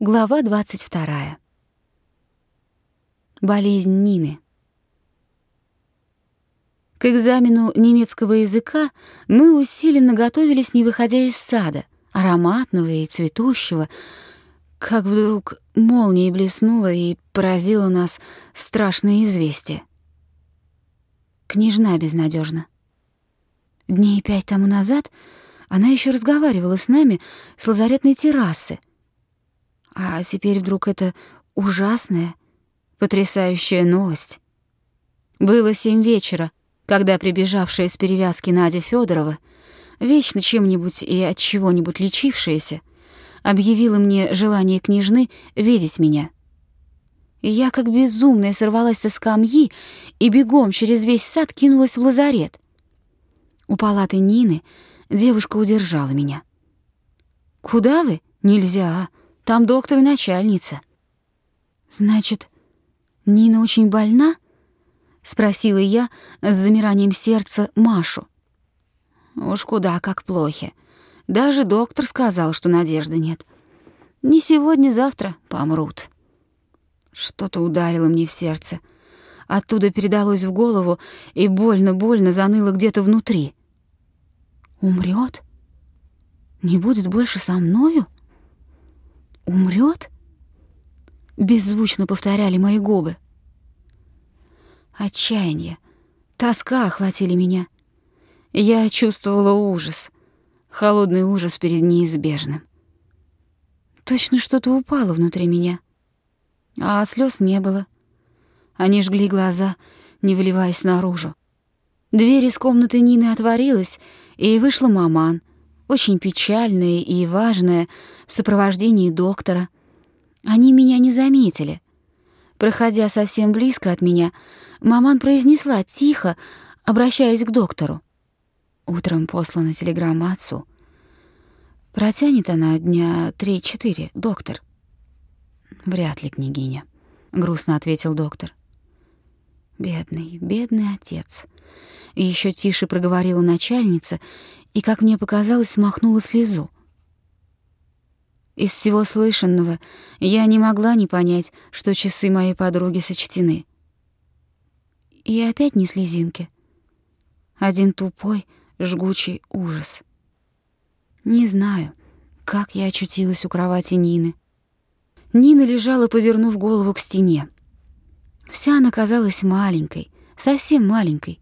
Глава 22. Болезнь Нины. К экзамену немецкого языка мы усиленно готовились, не выходя из сада, ароматного и цветущего, как вдруг молнией блеснула и поразило нас страшное известие. Княжна безнадежна. Дней пять тому назад она еще разговаривала с нами с лазаретной террасы — а теперь вдруг это ужасная, потрясающая новость. Было семь вечера, когда прибежавшая с перевязки Надя Федорова, вечно чем-нибудь и от чего-нибудь лечившаяся, объявила мне желание княжны видеть меня. Я, как безумная, сорвалась со скамьи и бегом через весь сад кинулась в лазарет. У палаты Нины девушка удержала меня. «Куда вы? Нельзя. Там доктор и начальница». «Значит, Нина очень больна?» — спросила я с замиранием сердца Машу. «Уж куда как плохи. Даже доктор сказал, что надежды нет. Не сегодня-завтра помрут». Что-то ударило мне в сердце. Оттуда передалось в голову, и больно-больно заныло где-то внутри. «Умрет? Не будет больше со мною?» Умрет? Беззвучно повторяли мои губы. Отчаяние, тоска охватили меня. Я чувствовала ужас, холодный ужас перед неизбежным. Точно что-то упало внутри меня, а слез не было. Они жгли глаза, не выливаясь наружу. Дверь из комнаты Нины отворилась, и вышла маман, очень печальная и важная, в сопровождении доктора. Они меня не заметили. Проходя совсем близко от меня, маман произнесла тихо, обращаясь к доктору. Утром послана телеграмма отцу. Протянет она дня три-четыре, доктор. Вряд ли, княгиня, грустно ответил доктор. Бедный, бедный отец. Еще тише проговорила начальница и, как мне показалось, смахнула слезу. Из всего слышанного я не могла не понять, что часы моей подруги сочтены. И опять не слезинки. Один тупой, жгучий ужас. Не знаю, как я очутилась у кровати Нины. Нина лежала, повернув голову к стене. Вся она казалась маленькой, совсем маленькой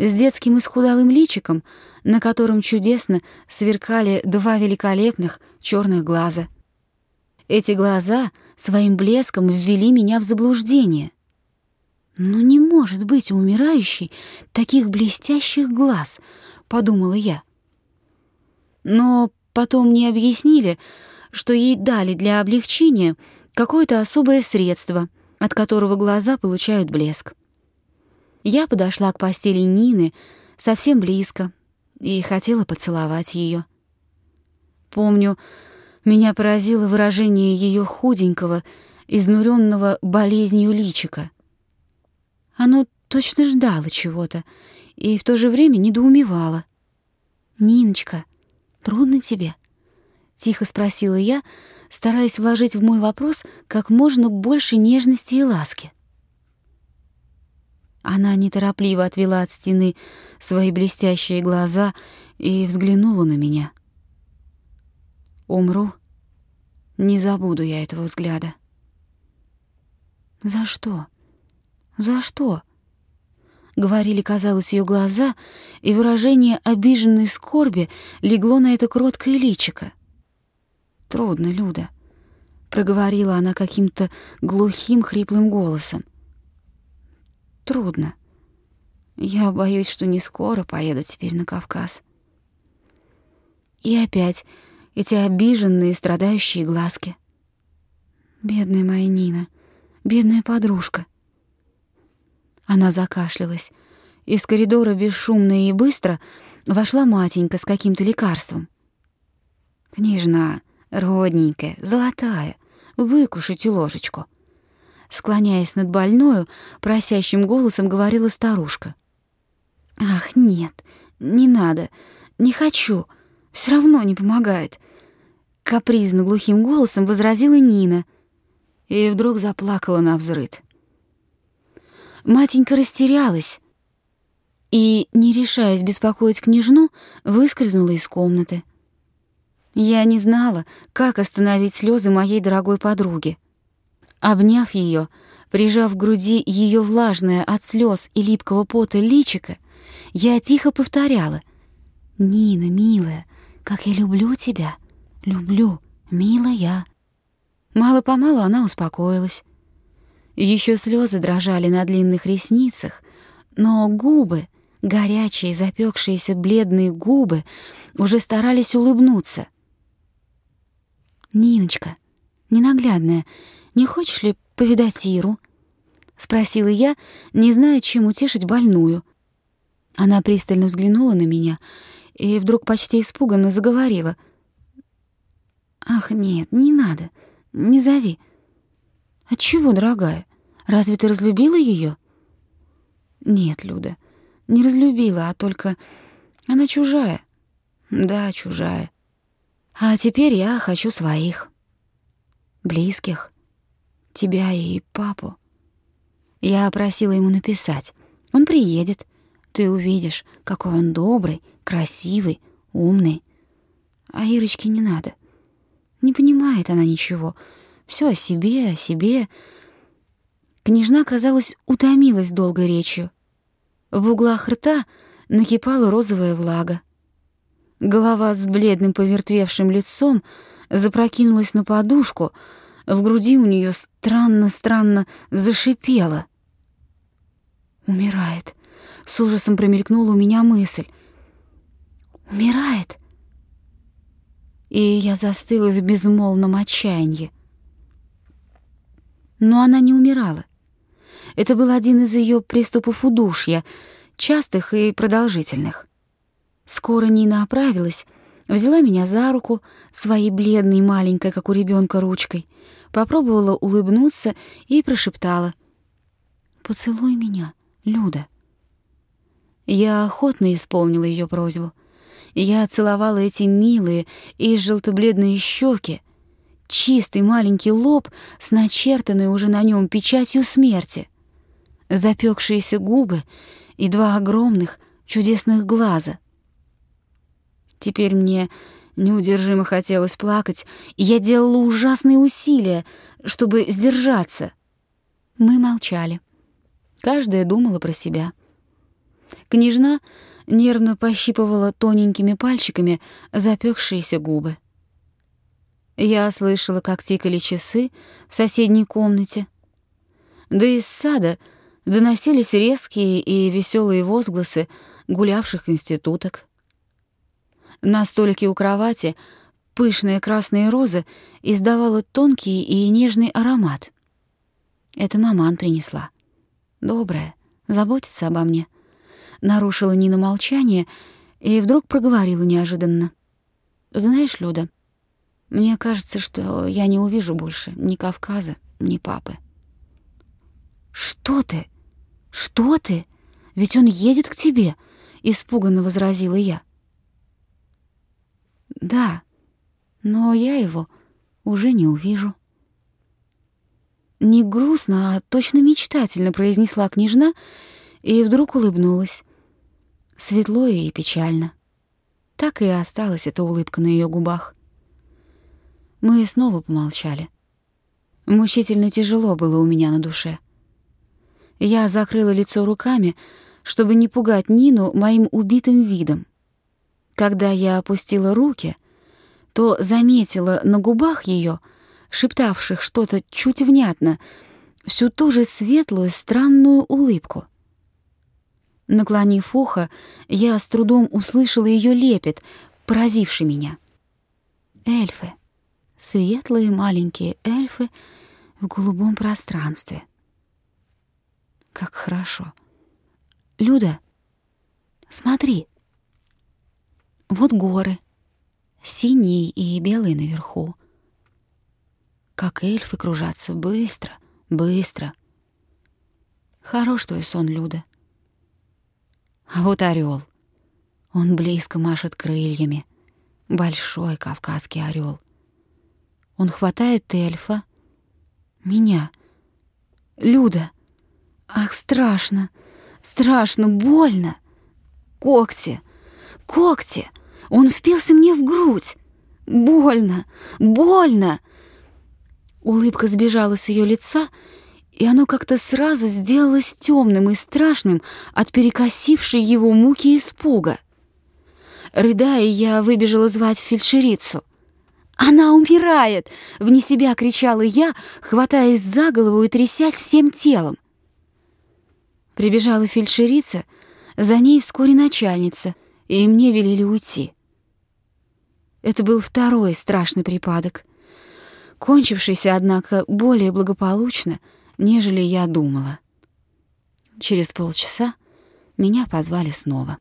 с детским исхудалым личиком, на котором чудесно сверкали два великолепных черных глаза. Эти глаза своим блеском ввели меня в заблуждение. «Ну не может быть у умирающей таких блестящих глаз», — подумала я. Но потом мне объяснили, что ей дали для облегчения какое-то особое средство, от которого глаза получают блеск. Я подошла к постели Нины совсем близко и хотела поцеловать ее. Помню, меня поразило выражение ее худенького, изнуренного болезнью личика. Оно точно ждало чего-то и в то же время недоумевало. «Ниночка, трудно тебе?» — тихо спросила я, стараясь вложить в мой вопрос как можно больше нежности и ласки. Она неторопливо отвела от стены свои блестящие глаза и взглянула на меня. Умру, не забуду я этого взгляда. За что? За что? Говорили, казалось, ее глаза, и выражение обиженной скорби легло на это кроткое личико. Трудно, Люда, проговорила она каким-то глухим, хриплым голосом трудно. Я боюсь, что не скоро поеду теперь на Кавказ. И опять эти обиженные, страдающие глазки. Бедная моя Нина, бедная подружка. Она закашлялась. Из коридора бесшумно и быстро вошла матенька с каким-то лекарством. «Княжна, родненькая, золотая, выкушите ложечку», склоняясь над больною, просящим голосом говорила старушка. «Ах, нет, не надо, не хочу, все равно не помогает. капризно глухим голосом возразила Нина и вдруг заплакала на взрыд. Матенька растерялась и, не решаясь беспокоить княжну, выскользнула из комнаты. Я не знала, как остановить слезы моей дорогой подруги. Обняв ее, прижав к груди ее влажное от слез и липкого пота личико, я тихо повторяла: "Нина, милая, как я люблю тебя, люблю, милая". Мало-помалу она успокоилась. Еще слезы дрожали на длинных ресницах, но губы, горячие, запекшиеся бледные губы, уже старались улыбнуться. «Ниночка, ненаглядная, не хочешь ли повидать Иру?» — спросила я, не зная, чем утешить больную. Она пристально взглянула на меня и вдруг почти испуганно заговорила. «Ах, нет, не надо, не зови. Отчего, дорогая? Разве ты разлюбила ее? Нет, Люда, не разлюбила, а только она чужая. Да, чужая. А теперь я хочу своих. Близких. Тебя и папу. Я просила ему написать. Он приедет. Ты увидишь, какой он добрый, красивый, умный. А Ирочке не надо. Не понимает она ничего. Все о себе, о себе. Княжна, казалось, утомилась долгой речью. В углах рта накипала розовая влага. Голова с бледным повертвевшим лицом запрокинулась на подушку, в груди у нее странно-странно зашипело. «Умирает», — с ужасом промелькнула у меня мысль. «Умирает?» И я застыла в безмолвном отчаянии. Но она не умирала. Это был один из ее приступов удушья, частых и продолжительных. Скоро Нина оправилась, взяла меня за руку, своей бледной, маленькой, как у ребенка, ручкой, попробовала улыбнуться и прошептала. «Поцелуй меня, Люда». Я охотно исполнила ее просьбу. Я целовала эти милые и желто-бледные щеки, чистый маленький лоб с начертанной уже на нем печатью смерти, запекшиеся губы и два огромных чудесных глаза. Теперь мне неудержимо хотелось плакать, и я делала ужасные усилия, чтобы сдержаться. Мы молчали. Каждая думала про себя. Княжна нервно пощипывала тоненькими пальчиками запекшиеся губы. Я слышала, как тикали часы в соседней комнате. Да из сада доносились резкие и веселые возгласы гулявших институток. На столике у кровати пышная красная роза издавала тонкий и нежный аромат. Это маман принесла. Добрая, заботится обо мне. Нарушила Нина молчание и вдруг проговорила неожиданно. «Знаешь, Люда, — мне кажется, что я не увижу больше ни Кавказа, ни папы. Что ты? Что ты? Ведь он едет к тебе, испуганно возразила я. Да, но я его уже не увижу. Не грустно, а точно мечтательно произнесла княжна и вдруг улыбнулась. Светло и печально. Так и осталась эта улыбка на ее губах. Мы снова помолчали. Мучительно тяжело было у меня на душе. Я закрыла лицо руками, чтобы не пугать Нину моим убитым видом. Когда я опустила руки, то заметила на губах ее, шептавших что-то чуть внятно, всю ту же светлую странную улыбку. Наклонив ухо, я с трудом услышала ее лепет, поразивший меня. Эльфы светлые маленькие эльфы в голубом пространстве. Как хорошо. Люда, смотри. Вот горы, синие и белые наверху. Как эльфы кружатся быстро, быстро. Хорош твой сон, Люда. А вот орел. Он близко машет крыльями. Большой кавказский орел. Он хватает эльфа. Меня. Люда. Ах, страшно. Страшно, больно. Когти. Когти. Он впился мне в грудь. Больно. Больно. Улыбка сбежала с ее лица, и оно как-то сразу сделалось темным и страшным от перекосившей его муки испуга. Рыдая, я выбежала звать фельдшерицу. «Она умирает!» — вне себя кричала я, хватаясь за голову и трясясь всем телом. Прибежала фельдшерица, за ней вскоре начальница, и мне велели уйти. Это был второй страшный припадок, кончившийся, однако, более благополучно, нежели я думала. Через полчаса меня позвали снова.